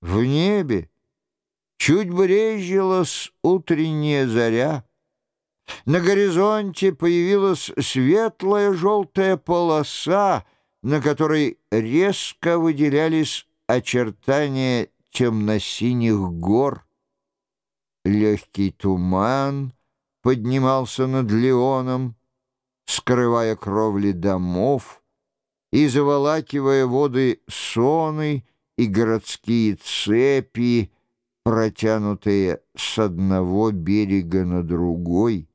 В небе чуть брежилась утренняя заря. На горизонте появилась светлая желтая полоса, на которой резко выделялись очертания темно-синих гор. Легкий туман поднимался над Леоном, скрывая кровли домов и заволакивая воды соны и городские цепи, протянутые с одного берега на другой.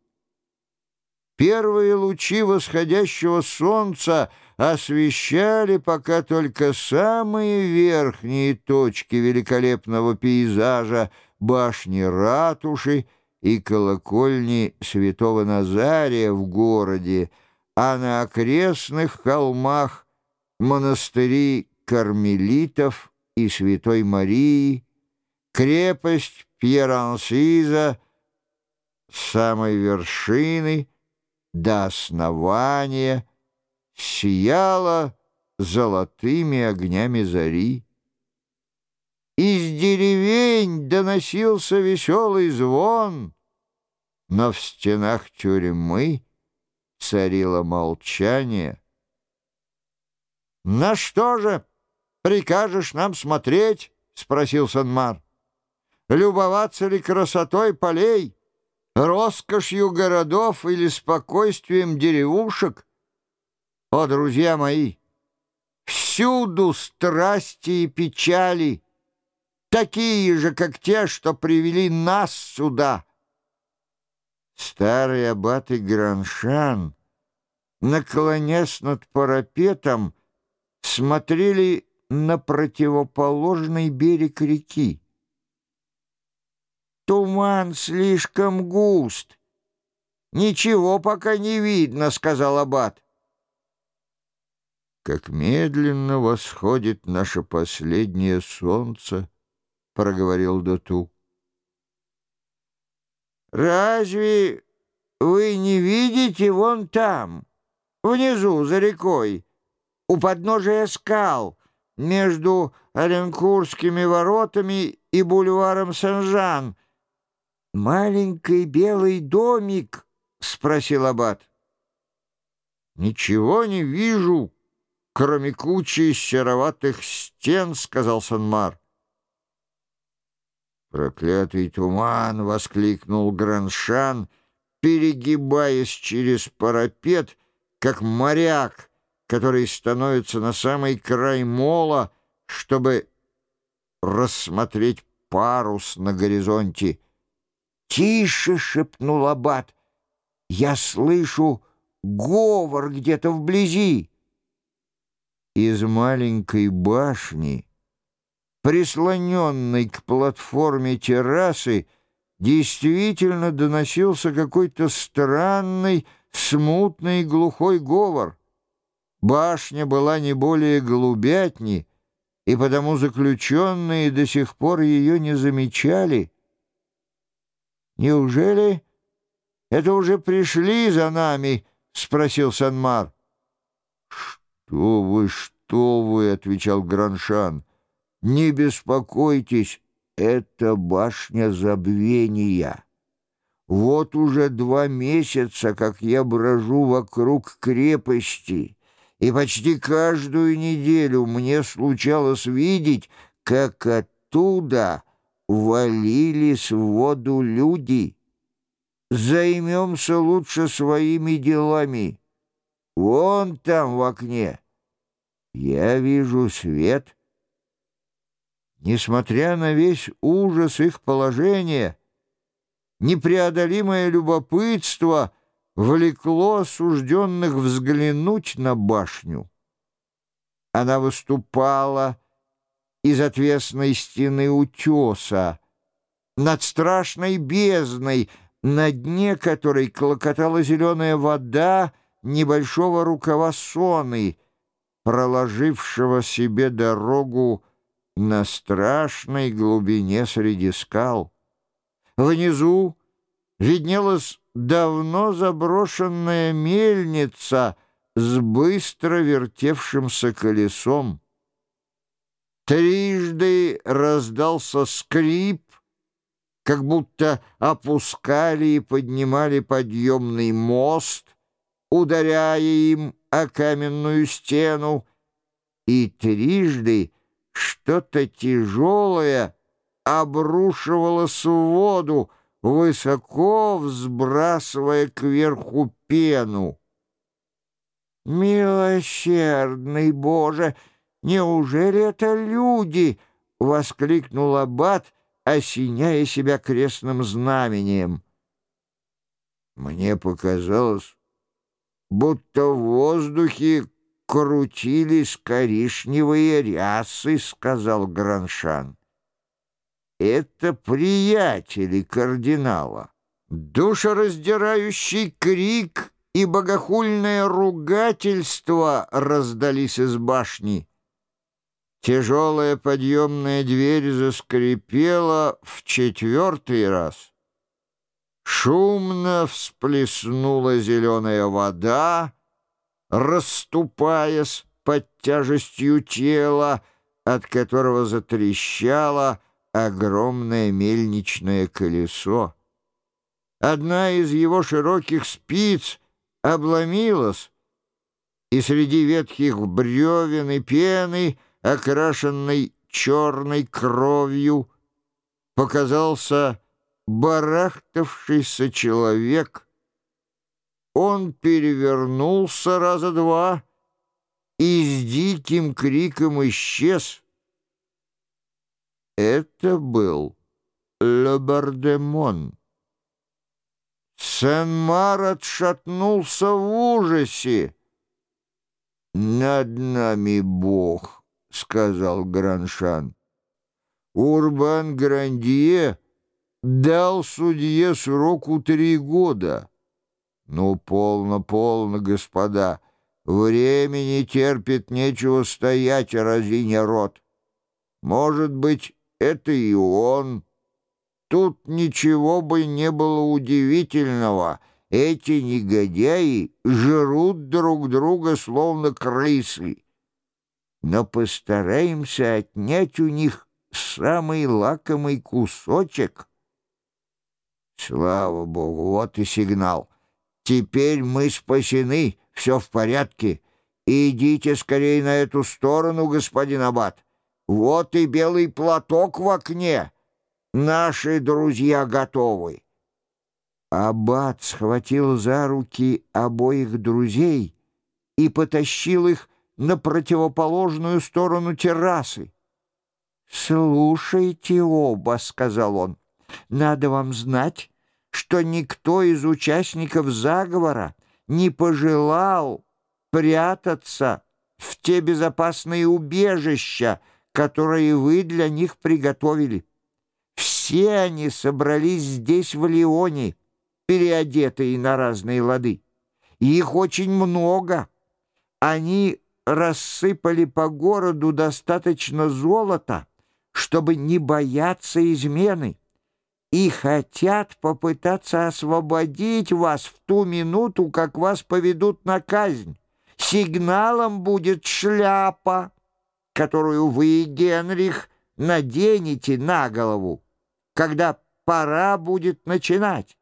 Первые лучи восходящего солнца освещали пока только самые верхние точки великолепного пейзажа, башни ратуши и колокольни святого Назария в городе, а на окрестных холмах монастыри кармелитов и Святой Марии, крепость Пьерансиза с самой вершины до основания сияла золотыми огнями зари. Из деревень доносился веселый звон, но в стенах тюрьмы царило молчание. «На что же прикажешь нам смотреть?» — спросил Санмар. «Любоваться ли красотой полей, роскошью городов или спокойствием деревушек? О, друзья мои, всюду страсти и печали» такие же, как те, что привели нас сюда. Старый аббат и Граншан, наклонясь над парапетом, смотрели на противоположный берег реки. «Туман слишком густ. Ничего пока не видно», — сказал аббат. Как медленно восходит наше последнее солнце, — проговорил Доту. «Разве вы не видите вон там, внизу, за рекой, у подножия скал, между Оленкурскими воротами и бульваром Сен-Жан, маленький белый домик?» — спросил Аббат. «Ничего не вижу, кроме кучи сероватых стен», — сказал Санмар. «Проклятый туман!» — воскликнул Граншан, перегибаясь через парапет, как моряк, который становится на самый край мола, чтобы рассмотреть парус на горизонте. «Тише!» — шепнул Аббат. «Я слышу говор где-то вблизи!» Из маленькой башни прислоненной к платформе террасы, действительно доносился какой-то странный, смутный глухой говор. Башня была не более голубятни, и потому заключенные до сих пор ее не замечали. «Неужели это уже пришли за нами?» — спросил Санмар. «Что вы, что вы!» — отвечал Граншан. Не беспокойтесь, это башня забвения. Вот уже два месяца, как я брожу вокруг крепости, и почти каждую неделю мне случалось видеть, как оттуда валились в воду люди. Займемся лучше своими делами. Вон там в окне. Я вижу свет — Несмотря на весь ужас их положения, непреодолимое любопытство влекло осужденных взглянуть на башню. Она выступала из отвесной стены утеса, над страшной бездной, на дне которой клокотала зеленая вода небольшого рукава соны, проложившего себе дорогу на страшной глубине среди скал. Внизу виднелась давно заброшенная мельница с быстро вертевшимся колесом. Трижды раздался скрип, как будто опускали и поднимали подъемный мост, ударяя им о каменную стену, и трижды что-то тяжелое обрушивалось в воду, высоко взбрасывая кверху пену. «Милосердный Боже! Неужели это люди?» — воскликнул Аббат, осеняя себя крестным знамением. Мне показалось, будто в воздухе крутились коричневые рясы, — сказал Граншан. Это приятели кардинала. Душераздирающий крик и богохульное ругательство раздались из башни. Тяжелая подъемная дверь заскрипела в четвертый раз. Шумно всплеснула зеленая вода, расступаясь под тяжестью тела, от которого затрещало огромное мельничное колесо. Одна из его широких спиц обломилась, и среди ветхих бревен и пены, окрашенной черной кровью, показался барахтавшийся человек. Он перевернулся раза два и с диким криком исчез. Это был Лебардемон. Сен-Мар отшатнулся в ужасе. «Над нами Бог», — сказал Граншан. Урбан Грандье дал судье сроку три года. Ну, полно, полно, господа, времени терпит, нечего стоять, разиня рот. Может быть, это и он. Тут ничего бы не было удивительного. Эти негодяи жрут друг друга, словно крысы. Но постараемся отнять у них самый лакомый кусочек. Слава Богу, вот и сигнал. Теперь мы спасены, все в порядке. Идите скорее на эту сторону, господин Аббат. Вот и белый платок в окне. Наши друзья готовы. Аббат схватил за руки обоих друзей и потащил их на противоположную сторону террасы. «Слушайте оба», — сказал он, — «надо вам знать, что никто из участников заговора не пожелал прятаться в те безопасные убежища, которые вы для них приготовили. Все они собрались здесь, в Лионе, переодетые на разные лады. Их очень много. Они рассыпали по городу достаточно золота, чтобы не бояться измены, и хотят попытаться освободить вас в ту минуту, как вас поведут на казнь. Сигналом будет шляпа которую вы, Генрих, наденете на голову, когда пора будет начинать.